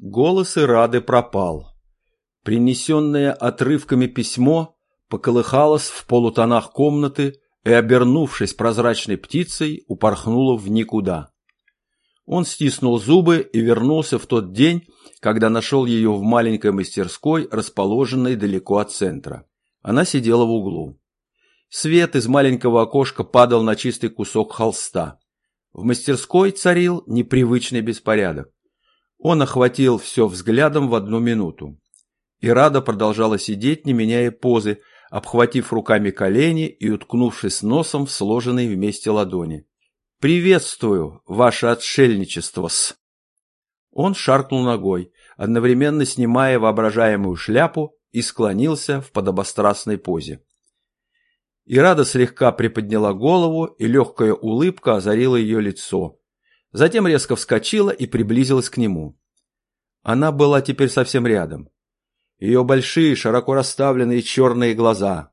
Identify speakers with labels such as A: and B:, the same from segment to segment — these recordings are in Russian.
A: Голос Ирады пропал. Принесенное отрывками письмо поколыхалось в полутонах комнаты и, обернувшись прозрачной птицей, упорхнуло в никуда. Он стиснул зубы и вернулся в тот день, когда нашел ее в маленькой мастерской, расположенной далеко от центра. Она сидела в углу. Свет из маленького окошка падал на чистый кусок холста. В мастерской царил непривычный беспорядок. Он охватил все взглядом в одну минуту. И Рада продолжала сидеть, не меняя позы, обхватив руками колени и уткнувшись носом в сложенные вместе ладони. «Приветствую, ваше отшельничество-с!» Он шаркнул ногой, одновременно снимая воображаемую шляпу и склонился в подобострастной позе. Ирада слегка приподняла голову, и легкая улыбка озарила ее лицо, Затем резко вскочила и приблизилась к нему. Она была теперь совсем рядом. Ее большие, широко расставленные черные глаза.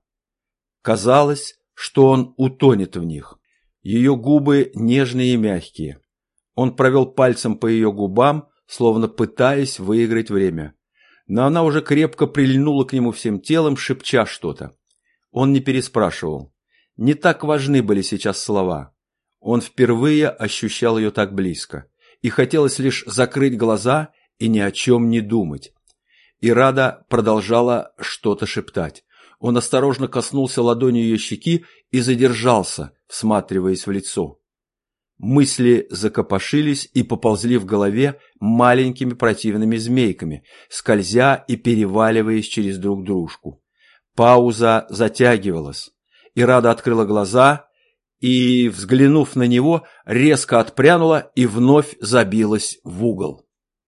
A: Казалось, что он утонет в них. Ее губы нежные и мягкие. Он провел пальцем по ее губам, словно пытаясь выиграть время. Но она уже крепко прильнула к нему всем телом, шепча что-то. Он не переспрашивал. Не так важны были сейчас слова. Он впервые ощущал ее так близко, и хотелось лишь закрыть глаза и ни о чем не думать. И Рада продолжала что-то шептать. Он осторожно коснулся ладонью ее щеки и задержался, всматриваясь в лицо. Мысли закопошились и поползли в голове маленькими противными змейками, скользя и переваливаясь через друг дружку. Пауза затягивалась. И Рада открыла глаза и, взглянув на него, резко отпрянула и вновь забилась в угол.